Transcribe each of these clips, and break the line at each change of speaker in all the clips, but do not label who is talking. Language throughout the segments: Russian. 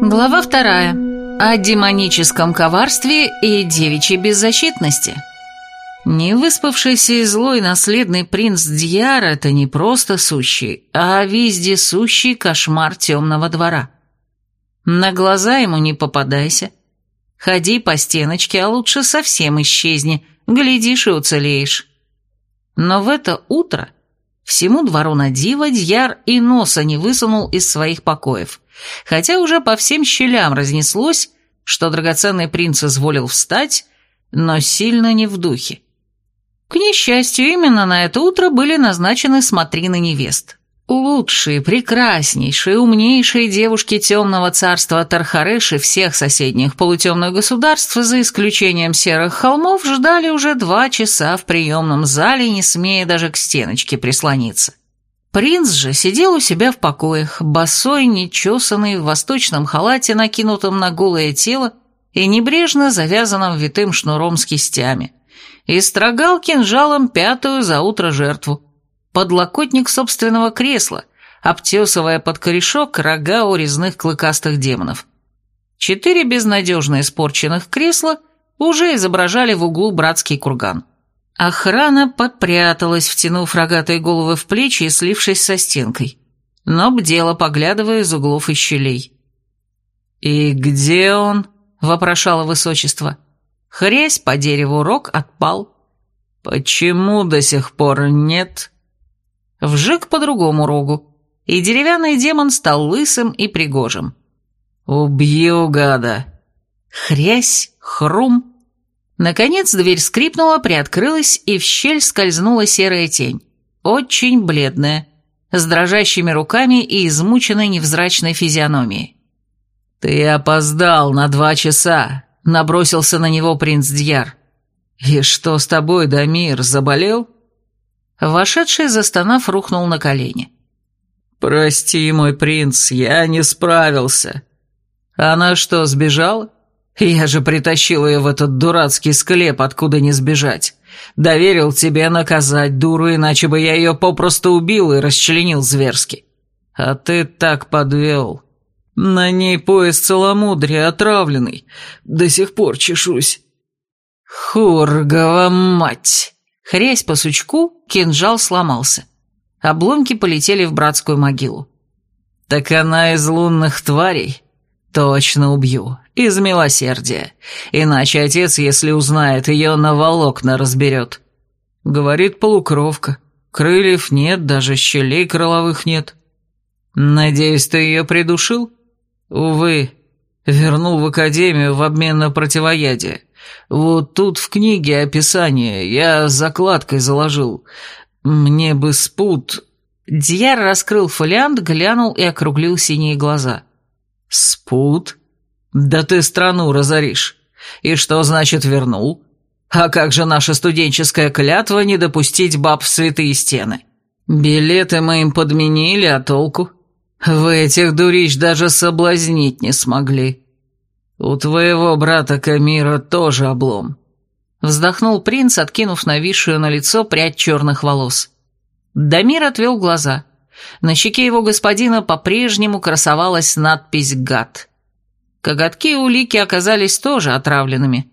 Глава вторая. О демоническом коварстве и девичьей беззащитности. Невыспавшийся и злой наследный принц Дьяр – это не просто сущий, а вездесущий кошмар темного двора. На глаза ему не попадайся. Ходи по стеночке, а лучше совсем исчезни, глядишь и уцелеешь. Но в это утро всему двору на диво Дьяр и носа не высунул из своих покоев, хотя уже по всем щелям разнеслось, что драгоценный принц изволил встать, но сильно не в духе. К несчастью, именно на это утро были назначены смотрины невест. Лучшие, прекраснейшие, умнейшие девушки темного царства Тархареши всех соседних полутемных государств, за исключением серых холмов, ждали уже два часа в приемном зале, не смея даже к стеночке прислониться. Принц же сидел у себя в покоях, босой, нечесанный, в восточном халате, накинутом на голое тело и небрежно завязанном витым шнуром с кистями – и строгал кинжалом пятую за утро жертву. Подлокотник собственного кресла, обтесывая под корешок рога у резных клыкастых демонов. Четыре безнадежно испорченных кресла уже изображали в углу братский курган. Охрана подпряталась, втянув рогатые головы в плечи и слившись со стенкой, но бдела, поглядывая из углов и щелей. «И где он?» — вопрошало высочество. — Хрясь по дереву рог отпал. Почему до сих пор нет? Вжик по другому рогу, и деревянный демон стал лысым и пригожим. «Убью, гада!» Хрясь, хрум. Наконец дверь скрипнула, приоткрылась, и в щель скользнула серая тень. Очень бледная, с дрожащими руками и измученной невзрачной физиономией. «Ты опоздал на два часа. — набросился на него принц Дьяр. «И что с тобой, Дамир, заболел?» Вошедший, застонав, рухнул на колени. «Прости, мой принц, я не справился. Она что, сбежала? Я же притащил ее в этот дурацкий склеп, откуда не сбежать. Доверил тебе наказать дуру, иначе бы я ее попросту убил и расчленил зверски. А ты так подвел. На ней пояс целомудрия отравленный. До сих пор чешусь. Хургова мать! Хрясь по сучку, кинжал сломался. Обломки полетели в братскую могилу. Так она из лунных тварей? Точно убью. Из милосердия. Иначе отец, если узнает, ее на волокна разберет. Говорит полукровка. Крыльев нет, даже щелей крыловых нет. Надеюсь, ты ее придушил? «Увы, вернул в академию в обмен на противоядие. Вот тут в книге описание, я закладкой заложил. Мне бы спут...» Дьяр раскрыл фолиант, глянул и округлил синие глаза. «Спут? Да ты страну разоришь. И что значит вернул? А как же наша студенческая клятва не допустить баб в святые стены? Билеты мы им подменили, а толку?» Вы этих дурищ даже соблазнить не смогли. У твоего брата Камира тоже облом. Вздохнул принц, откинув нависшую на лицо прядь черных волос. Дамир отвел глаза. На щеке его господина по-прежнему красовалась надпись «Гад». Коготки и улики оказались тоже отравленными.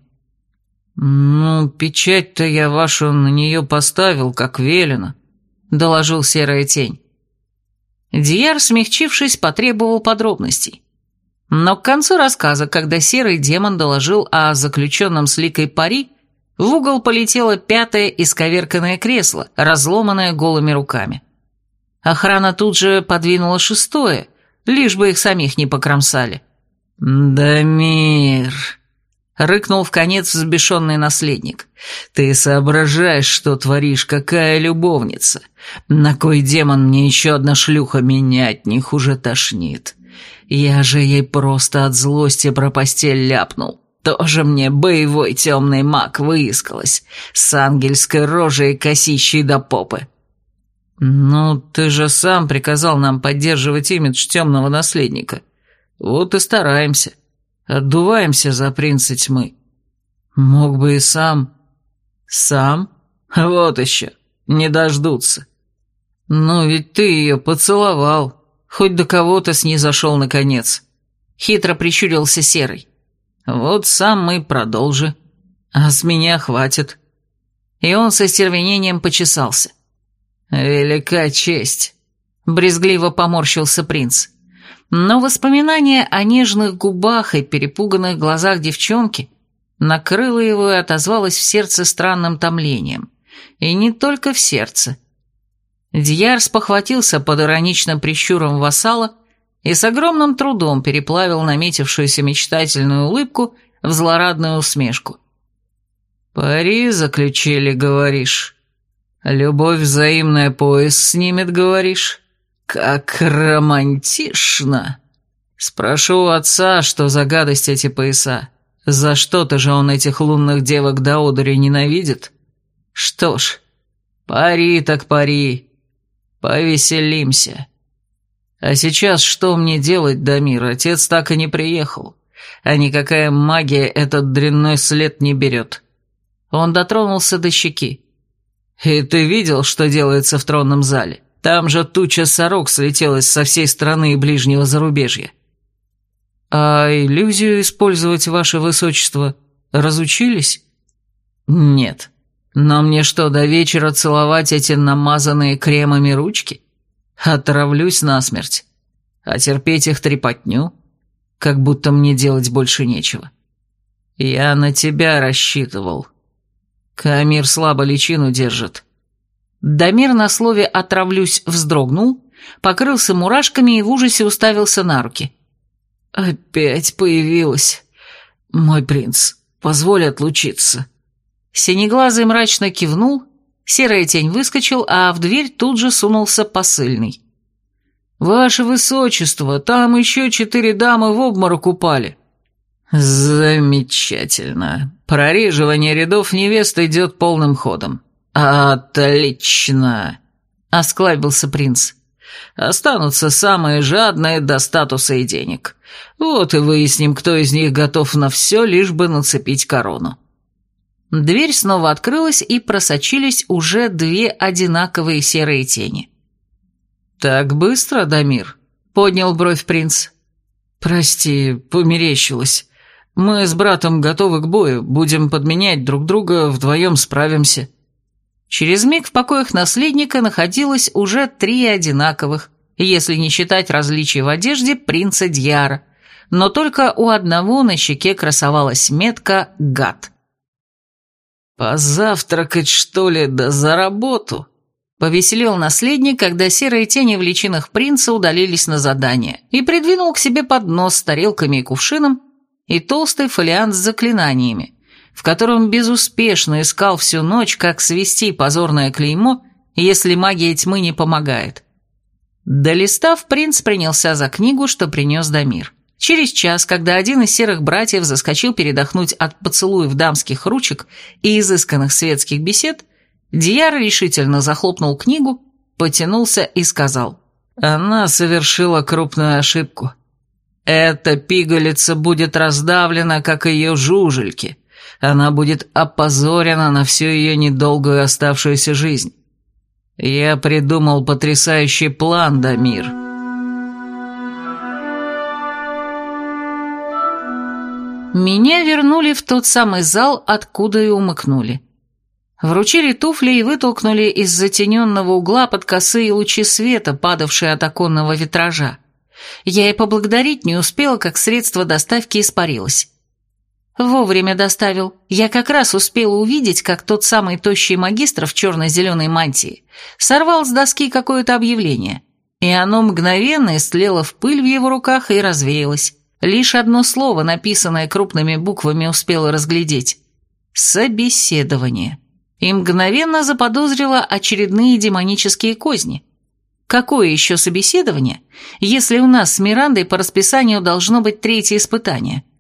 «Ну, печать-то я вашу на нее поставил, как велено», — доложил серая тень. Дияр, смягчившись, потребовал подробностей. Но к концу рассказа, когда серый демон доложил о заключенном с ликой пари, в угол полетело пятое исковерканное кресло, разломанное голыми руками. Охрана тут же подвинула шестое, лишь бы их самих не покромсали. «Дамир!» — рыкнул в конец взбешенный наследник. «Ты соображаешь, что творишь, какая любовница? На кой демон мне еще одна шлюха менять, не хуже тошнит? Я же ей просто от злости про постель ляпнул. Тоже мне боевой темный маг выискалась, с ангельской рожей и косищей до попы». «Ну, ты же сам приказал нам поддерживать имидж темного наследника. Вот и стараемся». Отдуваемся за принца тьмы. Мог бы и сам. Сам? Вот еще. Не дождутся. Ну ведь ты ее поцеловал. Хоть до кого-то снизошел наконец. Хитро прищурился Серый. Вот сам мы продолжи. А с меня хватит. И он со стервенением почесался. Велика честь. Брезгливо поморщился принц. Но воспоминание о нежных губах и перепуганных глазах девчонки накрыло его и отозвалось в сердце странным томлением. И не только в сердце. Дьяр спохватился под ироничным прищуром вассала и с огромным трудом переплавил наметившуюся мечтательную улыбку в злорадную усмешку. «Пари заключили, говоришь? Любовь взаимная пояс снимет, говоришь? Как романтично!» Спрошу у отца, что за гадость эти пояса. За что-то же он этих лунных девок до одури ненавидит. Что ж, пари так пари. Повеселимся. А сейчас что мне делать, Дамир? Отец так и не приехал. А никакая магия этот дрянной след не берет. Он дотронулся до щеки. И ты видел, что делается в тронном зале? Там же туча сорок слетелась со всей страны и ближнего зарубежья. «А иллюзию использовать, ваше высочество, разучились?» «Нет. Но мне что, до вечера целовать эти намазанные кремами ручки? Отравлюсь насмерть. А терпеть их трепотню? Как будто мне делать больше нечего. Я на тебя рассчитывал. Камир слабо личину держит». Дамир на слове «отравлюсь» вздрогнул, покрылся мурашками и в ужасе уставился на руки. «Опять появилась. Мой принц, позволь отлучиться». Синеглазый мрачно кивнул, серая тень выскочил, а в дверь тут же сунулся посыльный. «Ваше высочество, там еще четыре дамы в обморок упали». «Замечательно. Прореживание рядов невест идет полным ходом». «Отлично!» — осклабился принц. Останутся самые жадные до статуса и денег. Вот и выясним, кто из них готов на все, лишь бы нацепить корону. Дверь снова открылась, и просочились уже две одинаковые серые тени. «Так быстро, Дамир?» — поднял бровь принц. «Прости, померещилась. Мы с братом готовы к бою, будем подменять друг друга, вдвоем справимся». Через миг в покоях наследника находилось уже три одинаковых, если не считать различий в одежде принца Дьяра, но только у одного на щеке красовалась метка «Гад». «Позавтракать, что ли, да за работу?» Повеселил наследник, когда серые тени в личинах принца удалились на задание, и придвинул к себе поднос с тарелками и кувшином и толстый фолиант с заклинаниями, в котором безуспешно искал всю ночь, как свести позорное клеймо, если магия тьмы не помогает. Долистав, принц принялся за книгу, что принес Дамир. Через час, когда один из серых братьев заскочил передохнуть от поцелуев дамских ручек и изысканных светских бесед, Дияр решительно захлопнул книгу, потянулся и сказал, «Она совершила крупную ошибку. Эта пигалица будет раздавлена, как ее жужельки, она будет опозорена на всю ее недолгую оставшуюся жизнь. Я придумал потрясающий план, Дамир. Меня вернули в тот самый зал, откуда и умыкнули. Вручили туфли и вытолкнули из затененного угла под косые лучи света, падавшие от оконного витража. Я и поблагодарить не успела, как средство доставки испарилось. Вовремя доставил. Я как раз успела увидеть, как тот самый тощий магистр в черно-зеленой мантии сорвал с доски какое-то объявление, и оно мгновенно истлело в пыль в его руках и развеялось. Лишь одно слово, написанное крупными буквами, успела разглядеть. «Собеседование». И мгновенно заподозрила очередные демонические козни. Какое еще собеседование, если у нас с Мирандой по расписанию должно быть третье испытание –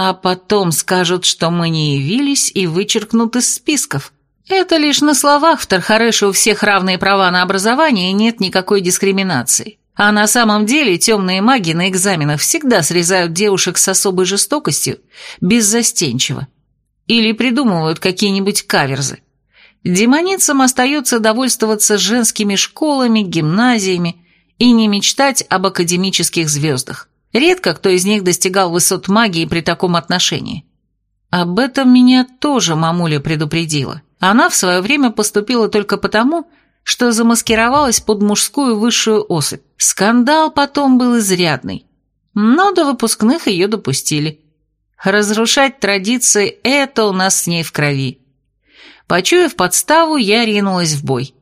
а потом скажут, что мы не явились и вычеркнут из списков. Это лишь на словах в Тархареше у всех равные права на образование и нет никакой дискриминации. А на самом деле темные маги на экзаменах всегда срезают девушек с особой жестокостью, беззастенчиво. Или придумывают какие-нибудь каверзы. демоницам остается довольствоваться женскими школами, гимназиями и не мечтать об академических звездах. Редко кто из них достигал высот магии при таком отношении. Об этом меня тоже мамуля предупредила. Она в свое время поступила только потому, что замаскировалась под мужскую высшую особь. Скандал потом был изрядный. Но до выпускных ее допустили. Разрушать традиции – это у нас с ней в крови. Почуяв подставу, я ринулась в бой.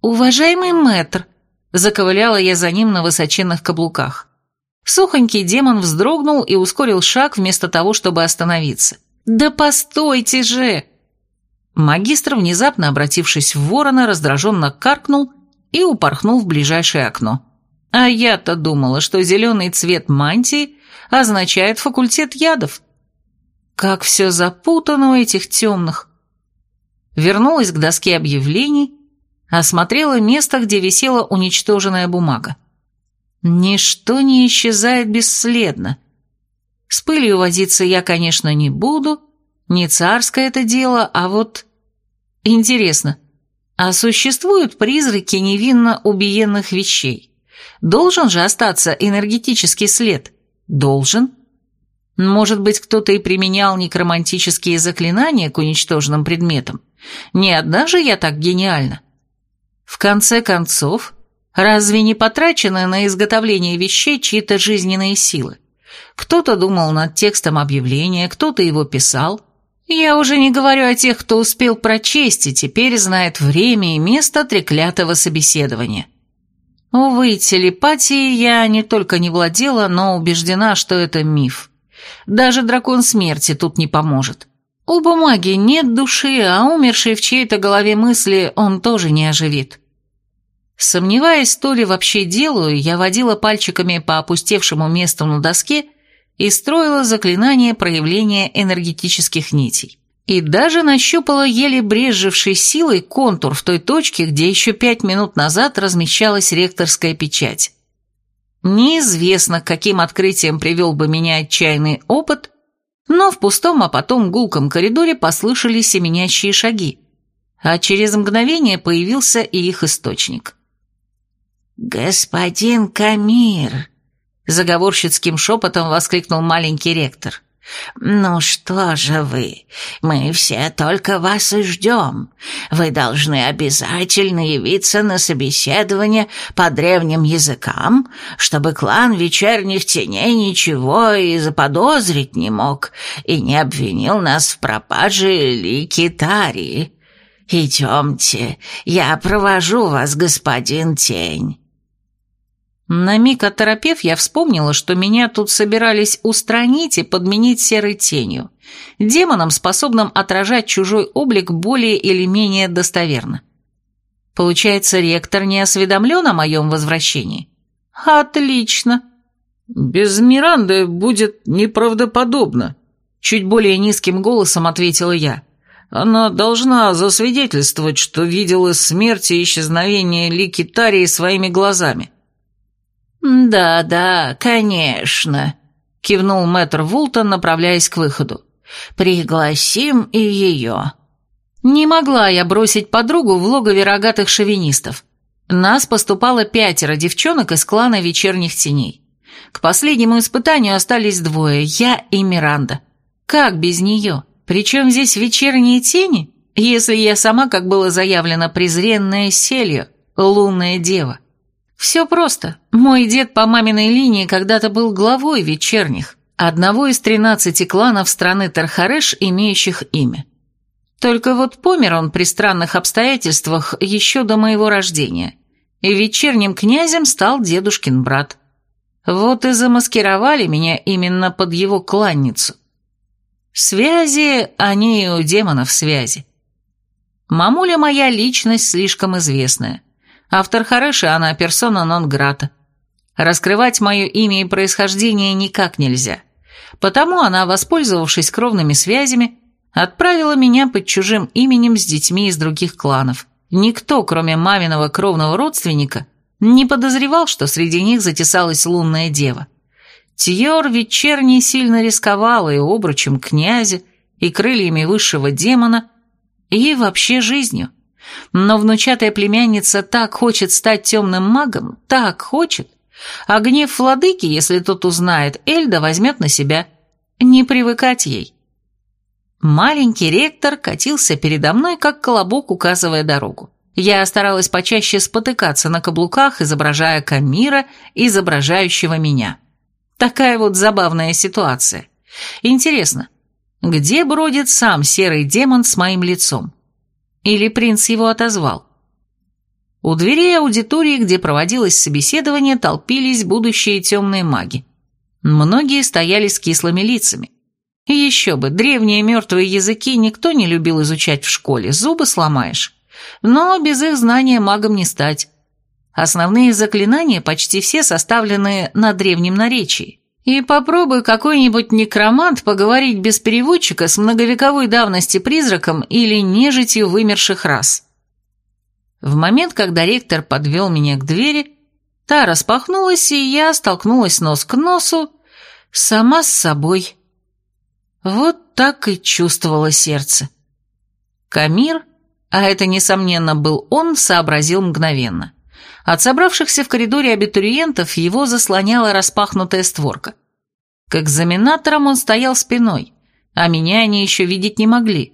«Уважаемый мэтр», – заковыляла я за ним на высоченных каблуках. Сухонький демон вздрогнул и ускорил шаг вместо того, чтобы остановиться. «Да постойте же!» Магистр, внезапно обратившись в ворона, раздраженно каркнул и упорхнул в ближайшее окно. А я-то думала, что зеленый цвет мантии означает факультет ядов. Как все запутано у этих темных. Вернулась к доске объявлений, осмотрела место, где висела уничтоженная бумага. Ничто не исчезает бесследно. С пылью возиться я, конечно, не буду, не царское это дело, а вот... Интересно, а существуют призраки невинно убиенных вещей? Должен же остаться энергетический след? Должен. Может быть, кто-то и применял некромантические заклинания к уничтоженным предметам? Не одна же я так гениальна. В конце концов, Разве не потрачены на изготовление вещей чьи-то жизненные силы? Кто-то думал над текстом объявления, кто-то его писал. Я уже не говорю о тех, кто успел прочесть и теперь знает время и место треклятого собеседования. Увы, телепатией я не только не владела, но убеждена, что это миф. Даже дракон смерти тут не поможет. У бумаги нет души, а умерший в чьей-то голове мысли он тоже не оживит. Сомневаясь, то ли вообще делаю, я водила пальчиками по опустевшему месту на доске и строила заклинание проявления энергетических нитей. И даже нащупала еле брезжившей силой контур в той точке, где еще пять минут назад размещалась ректорская печать. Неизвестно, каким открытием привел бы меня отчаянный опыт, но в пустом, а потом гулком коридоре послышались семенящие шаги, а через мгновение появился и их источник. «Господин Камир!» — заговорщицким шепотом воскликнул маленький ректор. «Ну что же вы, мы все только вас и ждем. Вы должны обязательно явиться на собеседование по древним языкам, чтобы клан вечерних теней ничего и заподозрить не мог и не обвинил нас в пропаже Лики Тарии. Идемте, я провожу вас, господин Тень». На миг оторопев, я вспомнила, что меня тут собирались устранить и подменить серой тенью, демоном, способным отражать чужой облик более или менее достоверно. Получается, ректор не осведомлен о моем возвращении? Отлично. Без Миранды будет неправдоподобно, чуть более низким голосом ответила я. Она должна засвидетельствовать, что видела смерть и исчезновение Лики Тарии своими глазами. «Да-да, конечно», — кивнул мэтр Вултон, направляясь к выходу. «Пригласим и ее». Не могла я бросить подругу в логове рогатых шовинистов. Нас поступало пятеро девчонок из клана вечерних теней. К последнему испытанию остались двое, я и Миранда. Как без нее? Причем здесь вечерние тени, если я сама, как было заявлено, презренная селью, лунная дева? Все просто. Мой дед по маминой линии когда-то был главой вечерних, одного из тринадцати кланов страны Тархареш, имеющих имя. Только вот помер он при странных обстоятельствах еще до моего рождения, и вечерним князем стал дедушкин брат. Вот и замаскировали меня именно под его кланницу. Связи, они и у демонов связи. Мамуля моя личность слишком известная. Автор Харыши, она персона нон-грата. Раскрывать мое имя и происхождение никак нельзя. Потому она, воспользовавшись кровными связями, отправила меня под чужим именем с детьми из других кланов. Никто, кроме маминого кровного родственника, не подозревал, что среди них затесалась лунная дева. Тьор вечерний сильно рисковала и обручем князя, и крыльями высшего демона, и вообще жизнью. Но внучатая племянница так хочет стать темным магом, так хочет. А гнев владыки, если тот узнает, Эльда возьмет на себя. Не привыкать ей. Маленький ректор катился передо мной, как колобок, указывая дорогу. Я старалась почаще спотыкаться на каблуках, изображая Камира, изображающего меня. Такая вот забавная ситуация. Интересно, где бродит сам серый демон с моим лицом? Или принц его отозвал? У дверей аудитории, где проводилось собеседование, толпились будущие темные маги. Многие стояли с кислыми лицами. еще бы, древние мертвые языки никто не любил изучать в школе, зубы сломаешь. Но без их знания магом не стать. Основные заклинания почти все составлены на древнем наречии. И попробуй какой-нибудь некромант поговорить без переводчика с многовековой давности призраком или нежитью вымерших рас. В момент, когда ректор подвел меня к двери, та распахнулась, и я столкнулась нос к носу сама с собой. Вот так и чувствовало сердце. Камир, а это, несомненно, был он, сообразил мгновенно. От собравшихся в коридоре абитуриентов его заслоняла распахнутая створка. К экзаменаторам он стоял спиной, а меня они еще видеть не могли.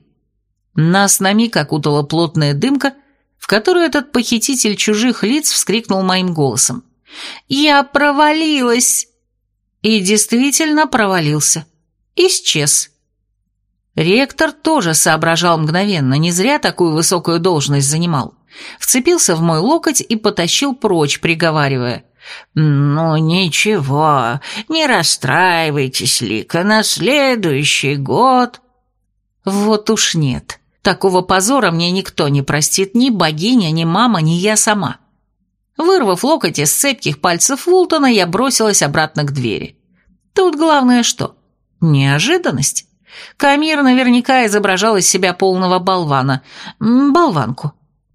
Нас на миг окутала плотная дымка, в которую этот похититель чужих лиц вскрикнул моим голосом. «Я провалилась!» И действительно провалился. Исчез. Ректор тоже соображал мгновенно, не зря такую высокую должность занимал вцепился в мой локоть и потащил прочь, приговаривая. «Ну, ничего, не расстраивайтесь, Лика, на следующий год...» «Вот уж нет. Такого позора мне никто не простит, ни богиня, ни мама, ни я сама». Вырвав локоть из цепких пальцев Вултона, я бросилась обратно к двери. Тут главное что? Неожиданность. Камир наверняка изображал из себя полного болвана. Болванку.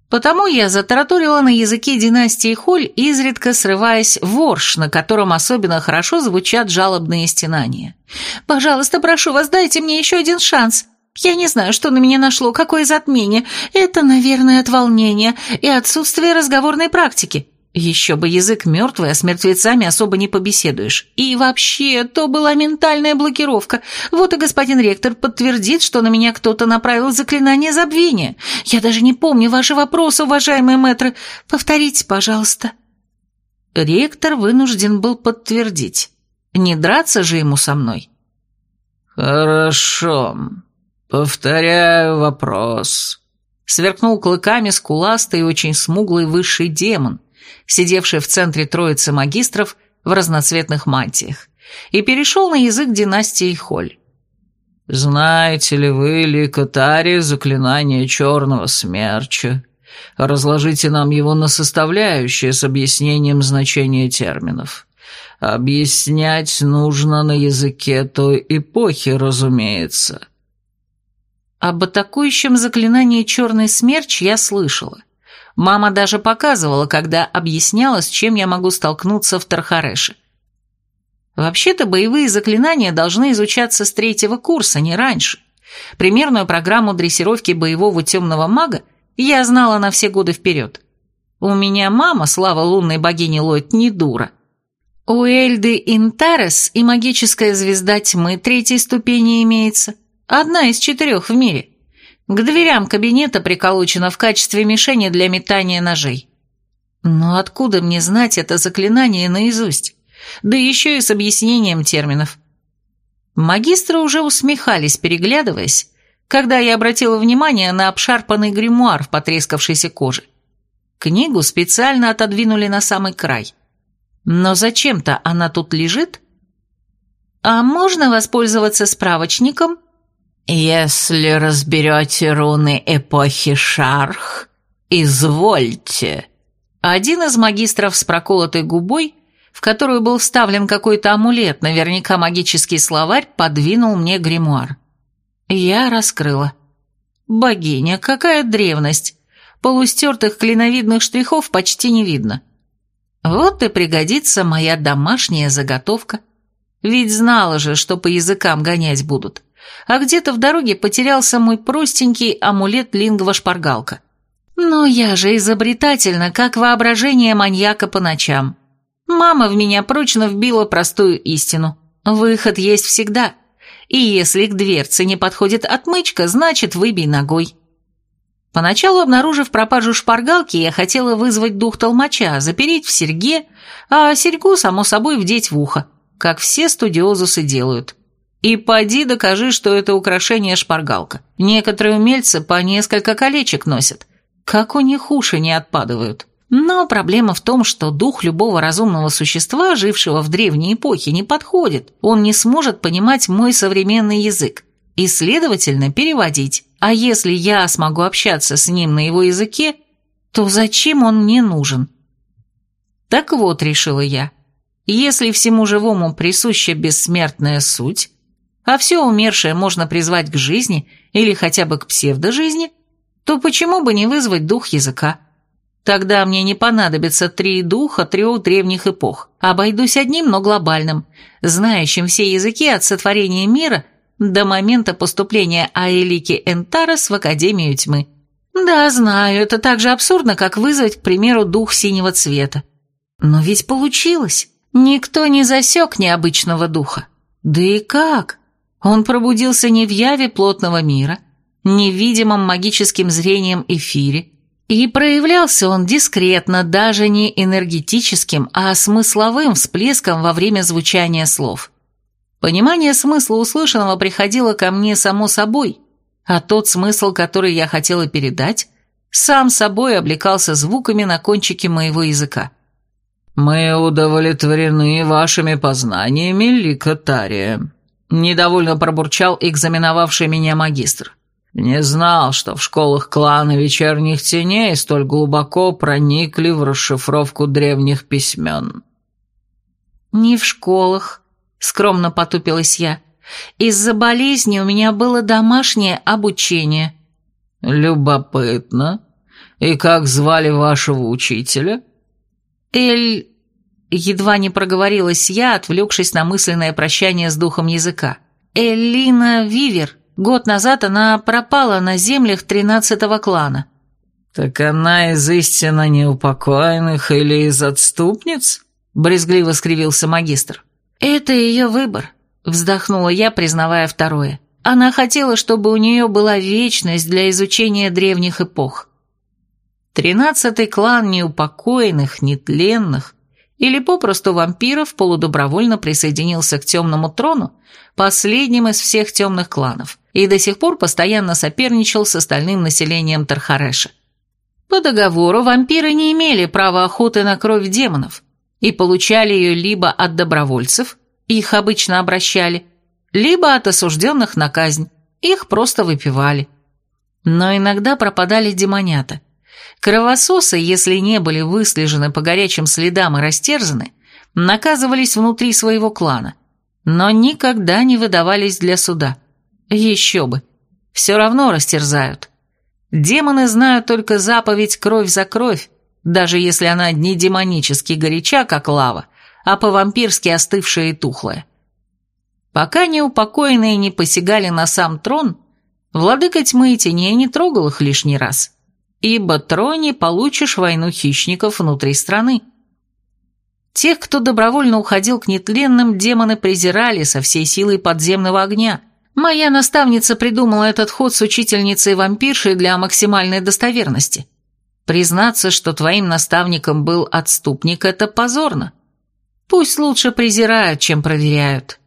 Потому я затараторила на языке династии Холь, изредка срываясь в ворш, на котором особенно хорошо звучат жалобные стенания. «Пожалуйста, прошу вас, дайте мне еще один шанс. Я не знаю, что на меня нашло, какое затмение. Это, наверное, от волнения и отсутствия разговорной практики. Еще бы язык мертвый, а с мертвецами особо не побеседуешь. И вообще, то была ментальная блокировка. Вот и господин ректор подтвердит, что на меня кто-то направил заклинание забвения. Я даже не помню ваши вопросы, уважаемые мэтры. Повторите, пожалуйста. Ректор вынужден был подтвердить. Не драться же ему со мной.
«Хорошо. Повторяю вопрос», — сверкнул клыками скуластый и очень смуглый высший демон, сидевший в центре троицы магистров в разноцветных мантиях, и перешел на язык династии Холь. «Знаете ли вы, Ликотари, заклинание черного смерча? Разложите нам его на составляющие с объяснением значения терминов. Объяснять нужно на языке той эпохи, разумеется».
Об атакующем заклинании «Черный смерч» я слышала. Мама даже показывала, когда объясняла, с чем я могу столкнуться в Тархареше. Вообще-то боевые заклинания должны изучаться с третьего курса, не раньше. Примерную программу дрессировки боевого темного мага я знала на все годы вперед. У меня мама, слава лунной богине Лойд, не дура. У Эльды Интарес и магическая звезда тьмы третьей ступени имеется. Одна из четырех в мире. К дверям кабинета приколочено в качестве мишени для метания ножей. Но откуда мне знать это заклинание наизусть? Да еще и с объяснением терминов. Магистры уже усмехались, переглядываясь, когда я обратила внимание на обшарпанный гримуар в потрескавшейся коже. Книгу специально отодвинули на самый край. Но зачем-то она тут лежит? А можно воспользоваться справочником?
«Если разберете руны эпохи Шарх, извольте».
Один из магистров с проколотой губой, в которую был вставлен какой-то амулет, наверняка магический словарь, подвинул мне гримуар. Я раскрыла. «Богиня, какая древность! Полустертых клиновидных штрихов почти не видно. Вот и пригодится моя домашняя заготовка. Ведь знала же, что по языкам гонять будут. А где-то в дороге потерялся мой простенький амулет лингва-шпаргалка. Но я же изобретательна, как воображение маньяка по ночам. Мама в меня прочно вбила простую истину. Выход есть всегда. И если к дверце не подходит отмычка, значит выбей ногой. Поначалу, обнаружив пропажу шпаргалки, я хотела вызвать дух толмача, запереть в серьге, а серьгу, само собой, вдеть в ухо, как все студиозусы делают. И поди докажи, что это украшение шпаргалка. Некоторые умельцы по несколько колечек носят. Как у них уши не отпадывают. Но проблема в том, что дух любого разумного существа, жившего в древней эпохе, не подходит. Он не сможет понимать мой современный язык и, следовательно, переводить. А если я смогу общаться с ним на его языке, то зачем он мне нужен? Так вот, решила я, если всему живому присуща бессмертная суть, а все умершее можно призвать к жизни или хотя бы к псевдожизни, то почему бы не вызвать дух языка? Тогда мне не понадобится три духа трех древних эпох. Обойдусь одним, но глобальным, знающим все языки от сотворения мира до момента поступления Аэлики Энтарес в Академию Тьмы. Да, знаю, это так же абсурдно, как вызвать, к примеру, дух синего цвета. Но ведь получилось. Никто не засек необычного духа. Да и как? Он пробудился не в яве плотного мира, не в видимом магическим зрением эфире, и проявлялся он дискретно, даже не энергетическим, а смысловым всплеском во время звучания слов. Понимание смысла услышанного приходило ко мне само собой, а тот смысл, который я хотела передать, сам собой облекался звуками на кончике моего языка.
«Мы удовлетворены вашими познаниями, Ликотария», — недовольно пробурчал экзаменовавший меня магистр. Не знал, что в школах клана вечерних теней столь глубоко проникли в расшифровку древних письмен.
«Не в школах», — скромно потупилась я. «Из-за болезни у меня было домашнее обучение».
«Любопытно. И как звали вашего учителя?»
«Эль...» Едва не проговорилась я, отвлекшись на мысленное прощание с духом языка. «Эллина Вивер». Год назад она пропала на землях тринадцатого клана».
«Так она из истинно неупокоенных или из отступниц?» — брезгливо скривился магистр.
«Это ее выбор», — вздохнула я, признавая второе. «Она хотела, чтобы у нее была вечность для изучения древних эпох». Тринадцатый клан неупокоенных, нетленных или попросту вампиров полудобровольно присоединился к темному трону, последним из всех темных кланов, и до сих пор постоянно соперничал с остальным населением Тархареша. По договору вампиры не имели права охоты на кровь демонов и получали ее либо от добровольцев, их обычно обращали, либо от осужденных на казнь, их просто выпивали. Но иногда пропадали демонята, Кровососы, если не были выслежены по горячим следам и растерзаны, наказывались внутри своего клана, но никогда не выдавались для суда. Еще бы. Все равно растерзают. Демоны знают только заповедь «кровь за кровь», даже если она не демонически горяча, как лава, а по-вампирски остывшая и тухлая. Пока неупокоенные не посягали на сам трон, владыка тьмы и теней не трогал их лишний раз ибо троне получишь войну хищников внутри страны. Тех, кто добровольно уходил к нетленным, демоны презирали со всей силой подземного огня. Моя наставница придумала этот ход с учительницей-вампиршей для максимальной достоверности. Признаться, что твоим наставником был отступник, это позорно. Пусть лучше презирают, чем проверяют.